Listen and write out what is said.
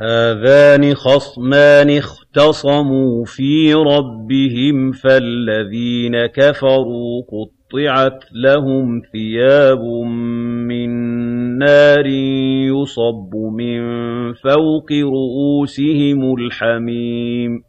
هَٰذَانِ خَصْمَانِ اخْتَصَمُوا فِي رَبِّهِمْ ۖ فَالَّذِينَ كَفَرُوا قُطِّعَتْ لَهُمْ ثِيَابٌ مِّن نَّارٍ يُصَبُّ مِن فَوْقِ رُءُوسِهِمُ الْحَمِيمُ